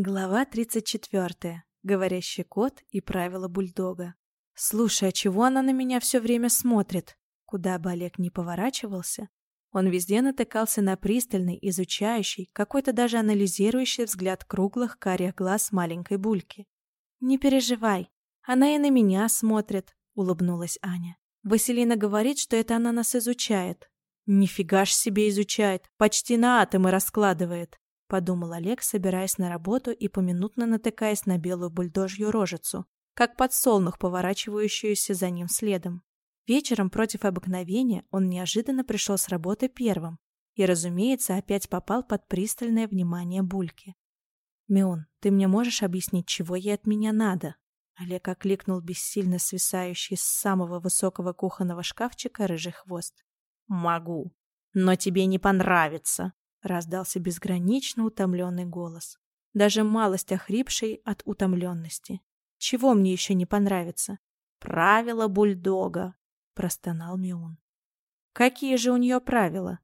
Глава 34. Говорящий кот и правила бульдога. Слушай, а чего она на меня все время смотрит? Куда бы Олег ни поворачивался, он везде натыкался на пристальный, изучающий, какой-то даже анализирующий взгляд круглых карих глаз маленькой бульки. «Не переживай, она и на меня смотрит», — улыбнулась Аня. «Василина говорит, что это она нас изучает». «Нифига ж себе изучает, почти на атомы раскладывает», — подумал Олег, собираясь на работу и поминутно натыкаясь на белую бульдожью рожицу, как подсолнух, поворачивающуюся за ним следом. Вечером против обыкновения он неожиданно пришел с работы первым и, разумеется, опять попал под пристальное внимание Бульки. «Мион, ты мне можешь объяснить, чего ей от меня надо?» Олег окликнул бессильно свисающий с самого высокого кухонного шкафчика рыжий хвост. «Могу, но тебе не понравится», — раздался безгранично утомленный голос, даже малость охрипший от утомленности. «Чего мне еще не понравится?» «Правила бульдога», — простонал Миун. «Какие же у нее правила?»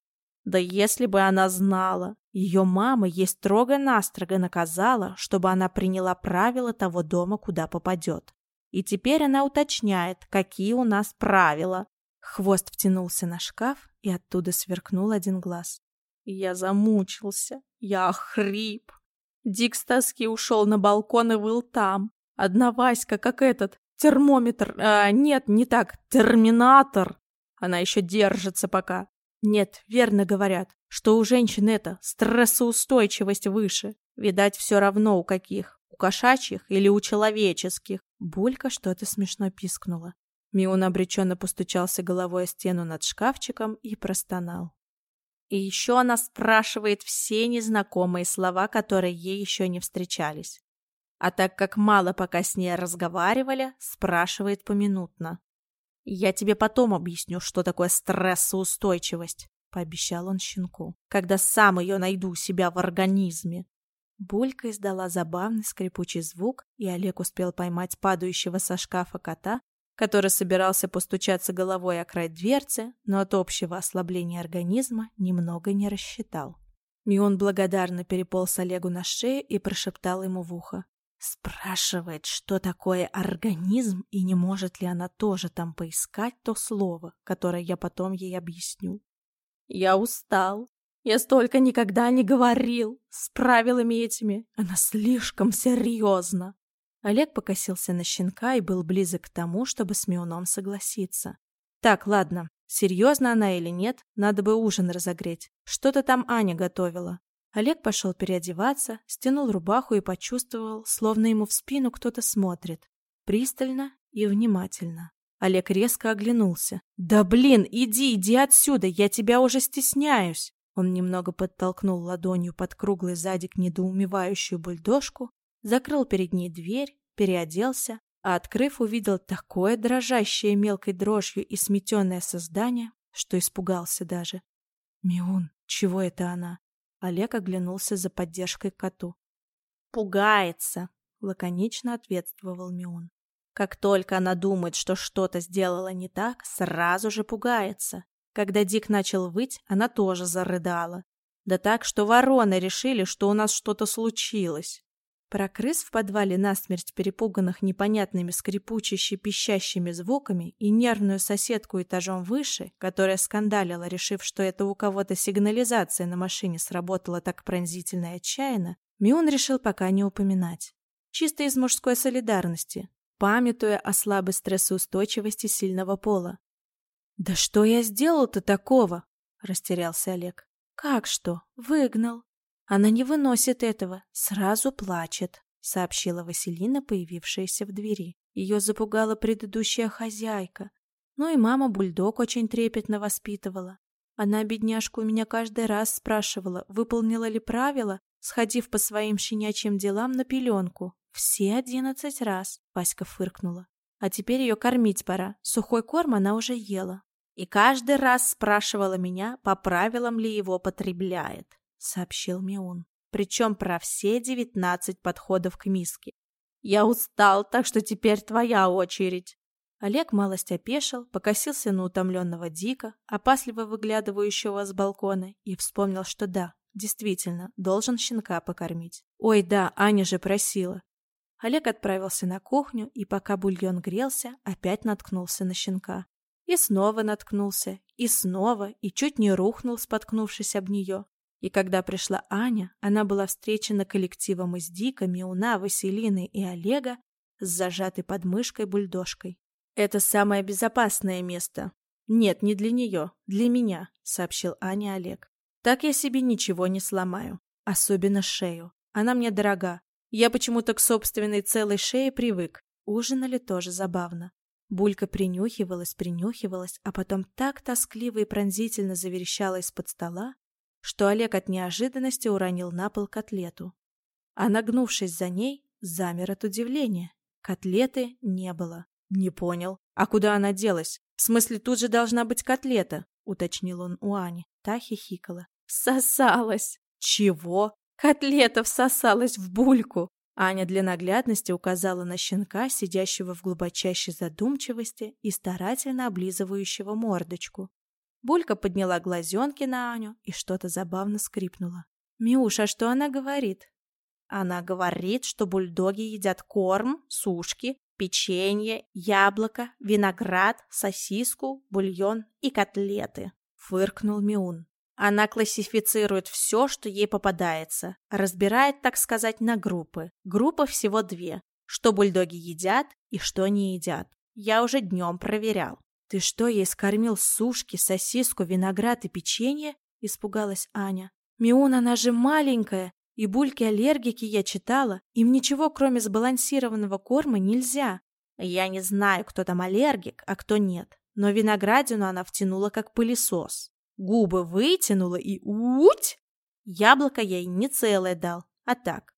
«Да если бы она знала! Ее мама ей строго-настрого наказала, чтобы она приняла правила того дома, куда попадет. И теперь она уточняет, какие у нас правила». Хвост втянулся на шкаф, и оттуда сверкнул один глаз. Я замучился. Я хрип. Дик с тоски ушел на балкон и выл там. Одна Васька, как этот, термометр... А, нет, не так, терминатор. Она еще держится пока. Нет, верно говорят, что у женщин это стрессоустойчивость выше. Видать, все равно у каких. У кошачьих или у человеческих. Булька что-то смешно пискнула. Миун обреченно постучался головой о стену над шкафчиком и простонал. И еще она спрашивает все незнакомые слова, которые ей еще не встречались. А так как мало пока с ней разговаривали, спрашивает поминутно. «Я тебе потом объясню, что такое стрессоустойчивость», — пообещал он щенку, «когда сам ее найду у себя в организме». Булька издала забавный скрипучий звук, и Олег успел поймать падающего со шкафа кота который собирался постучаться головой о край дверцы, но от общего ослабления организма немного не рассчитал. Мион благодарно переполз Олегу на шею и прошептал ему в ухо. Спрашивает, что такое организм и не может ли она тоже там поискать то слово, которое я потом ей объясню. Я устал. Я столько никогда не говорил. С правилами этими. Она слишком серьезна. Олег покосился на щенка и был близок к тому, чтобы с Миуном согласиться. «Так, ладно, серьезно она или нет, надо бы ужин разогреть. Что-то там Аня готовила». Олег пошел переодеваться, стянул рубаху и почувствовал, словно ему в спину кто-то смотрит. Пристально и внимательно. Олег резко оглянулся. «Да блин, иди, иди отсюда, я тебя уже стесняюсь!» Он немного подтолкнул ладонью под круглый задик недоумевающую бульдожку закрыл перед ней дверь, переоделся, а открыв, увидел такое дрожащее мелкой дрожью и сметенное создание, что испугался даже. «Миун, чего это она?» Олег оглянулся за поддержкой к коту. «Пугается», — лаконично ответствовал Миун. «Как только она думает, что что-то сделала не так, сразу же пугается. Когда Дик начал выть, она тоже зарыдала. Да так, что вороны решили, что у нас что-то случилось. Про крыс в подвале насмерть перепуганных непонятными скрипуче-пищащими звуками и нервную соседку этажом выше, которая скандалила, решив, что это у кого-то сигнализация на машине сработала так пронзительно и отчаянно, Мион решил пока не упоминать. Чисто из мужской солидарности, памятуя о слабой стрессоустойчивости сильного пола. «Да что я сделал-то такого?» – растерялся Олег. «Как что? Выгнал. Она не выносит этого, сразу плачет, сообщила Василина, появившаяся в двери. Ее запугала предыдущая хозяйка. Ну и мама бульдог очень трепетно воспитывала. Она, бедняжку, у меня каждый раз спрашивала, выполнила ли правила, сходив по своим щенячьим делам на пеленку. Все одиннадцать раз, Васька фыркнула. А теперь ее кормить пора. Сухой корм она уже ела. И каждый раз спрашивала меня, по правилам ли его потребляет сообщил Миун. Причем про все девятнадцать подходов к миске. Я устал, так что теперь твоя очередь. Олег малость опешил, покосился на утомленного Дика, опасливо выглядывающего с балкона, и вспомнил, что да, действительно, должен щенка покормить. Ой, да, Аня же просила. Олег отправился на кухню, и пока бульон грелся, опять наткнулся на щенка. И снова наткнулся, и снова, и чуть не рухнул, споткнувшись об нее. И когда пришла Аня, она была встречена коллективом из Дика, Миуна, Василины и Олега с зажатой подмышкой бульдожкой. «Это самое безопасное место». «Нет, не для нее, для меня», — сообщил Аня Олег. «Так я себе ничего не сломаю. Особенно шею. Она мне дорога. Я почему-то к собственной целой шее привык. Ужинали тоже забавно. Булька принюхивалась, принюхивалась, а потом так тоскливо и пронзительно заверещала из-под стола, что Олег от неожиданности уронил на пол котлету. А нагнувшись за ней, замер от удивления. Котлеты не было. Не понял. А куда она делась? В смысле, тут же должна быть котлета, уточнил он у Ани. Та хихикала. Всосалась. Чего? Котлета всосалась в бульку. Аня для наглядности указала на щенка, сидящего в глубочайшей задумчивости и старательно облизывающего мордочку. Булька подняла глазенки на Аню и что-то забавно скрипнула. «Миуш, а что она говорит?» «Она говорит, что бульдоги едят корм, сушки, печенье, яблоко, виноград, сосиску, бульон и котлеты», — фыркнул Миун. Она классифицирует все, что ей попадается, разбирает, так сказать, на группы. Группа всего две. Что бульдоги едят и что не едят. Я уже днем проверял. «Ты что, ей скормил сушки, сосиску, виноград и печенье?» – испугалась Аня. «Миун, она же маленькая, и бульки-аллергики я читала. Им ничего, кроме сбалансированного корма, нельзя. Я не знаю, кто там аллергик, а кто нет. Но виноградину она втянула как пылесос. Губы вытянула и уть! Яблоко я ей не целое дал, а так.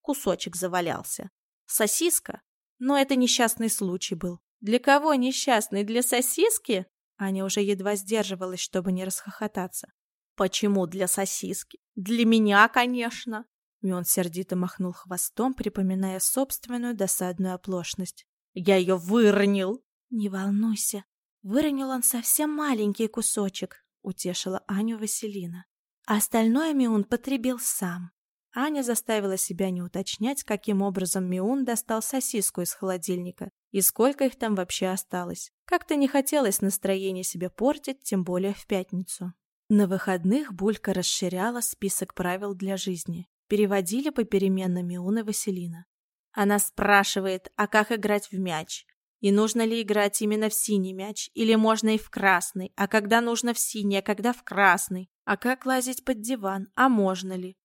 Кусочек завалялся. Сосиска? Но это несчастный случай был. Для кого несчастный? Для сосиски? Аня уже едва сдерживалась, чтобы не расхохотаться. Почему для сосиски? Для меня, конечно. И он сердито махнул хвостом, припоминая собственную досадную оплошность. Я ее выронил. Не волнуйся. Выронил он совсем маленький кусочек, утешила Аню Василина. А остальное Миун потребил сам. Аня заставила себя не уточнять, каким образом Миун достал сосиску из холодильника и сколько их там вообще осталось. Как-то не хотелось настроение себе портить, тем более в пятницу. На выходных Булька расширяла список правил для жизни. Переводили попеременно Миун и Василина. Она спрашивает, а как играть в мяч? И нужно ли играть именно в синий мяч, или можно и в красный, а когда нужно в синий, а когда в красный, а как лазить под диван, а можно ли?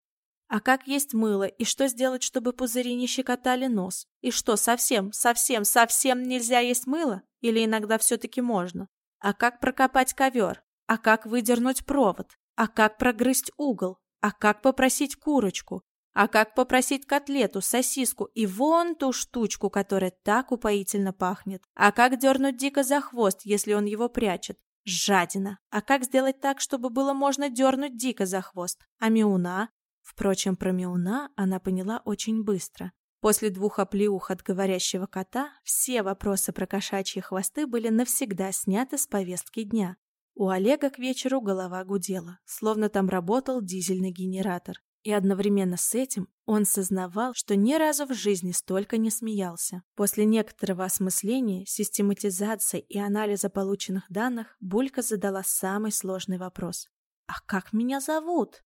А как есть мыло, и что сделать, чтобы пузыри не щекотали нос? И что, совсем, совсем, совсем нельзя есть мыло? Или иногда все-таки можно? А как прокопать ковер? А как выдернуть провод? А как прогрызть угол? А как попросить курочку? А как попросить котлету, сосиску и вон ту штучку, которая так упоительно пахнет? А как дернуть дико за хвост, если он его прячет? Жадина. А как сделать так, чтобы было можно дернуть дико за хвост? А Миуна? Впрочем, про Миуна она поняла очень быстро. После двух оплеух от говорящего кота все вопросы про кошачьи хвосты были навсегда сняты с повестки дня. У Олега к вечеру голова гудела, словно там работал дизельный генератор. И одновременно с этим он сознавал, что ни разу в жизни столько не смеялся. После некоторого осмысления, систематизации и анализа полученных данных, Булька задала самый сложный вопрос. «А как меня зовут?»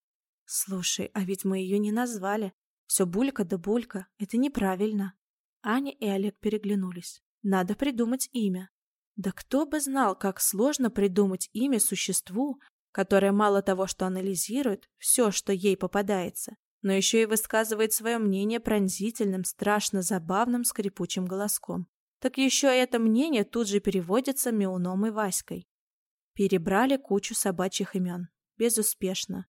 «Слушай, а ведь мы ее не назвали. Все Булька да Булька. Это неправильно». Аня и Олег переглянулись. «Надо придумать имя». Да кто бы знал, как сложно придумать имя существу, которая мало того, что анализирует все, что ей попадается, но еще и высказывает свое мнение пронзительным, страшно забавным скрипучим голоском. Так еще это мнение тут же переводится Меуном и Васькой. Перебрали кучу собачьих имен. Безуспешно.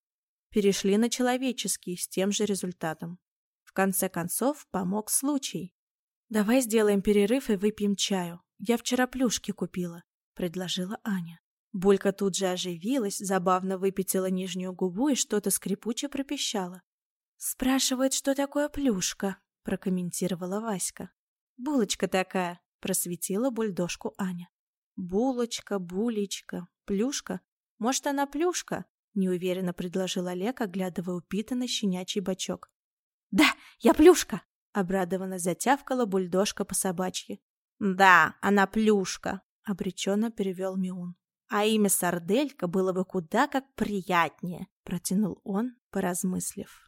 Перешли на человеческие с тем же результатом. В конце концов, помог случай. «Давай сделаем перерыв и выпьем чаю. Я вчера плюшки купила», — предложила Аня. Булька тут же оживилась, забавно выпятила нижнюю губу и что-то скрипуче пропищала. «Спрашивает, что такое плюшка», — прокомментировала Васька. «Булочка такая», — просветила бульдожку Аня. «Булочка, булечка, плюшка. Может, она плюшка?» — неуверенно предложил Олег, оглядывая упитанный щенячий бочок. Да, я плюшка!» — обрадованно затявкала бульдожка по собачьи. «Да, она плюшка!» — обреченно перевел Миун. «А имя Сарделька было бы куда как приятнее», — протянул он, поразмыслив.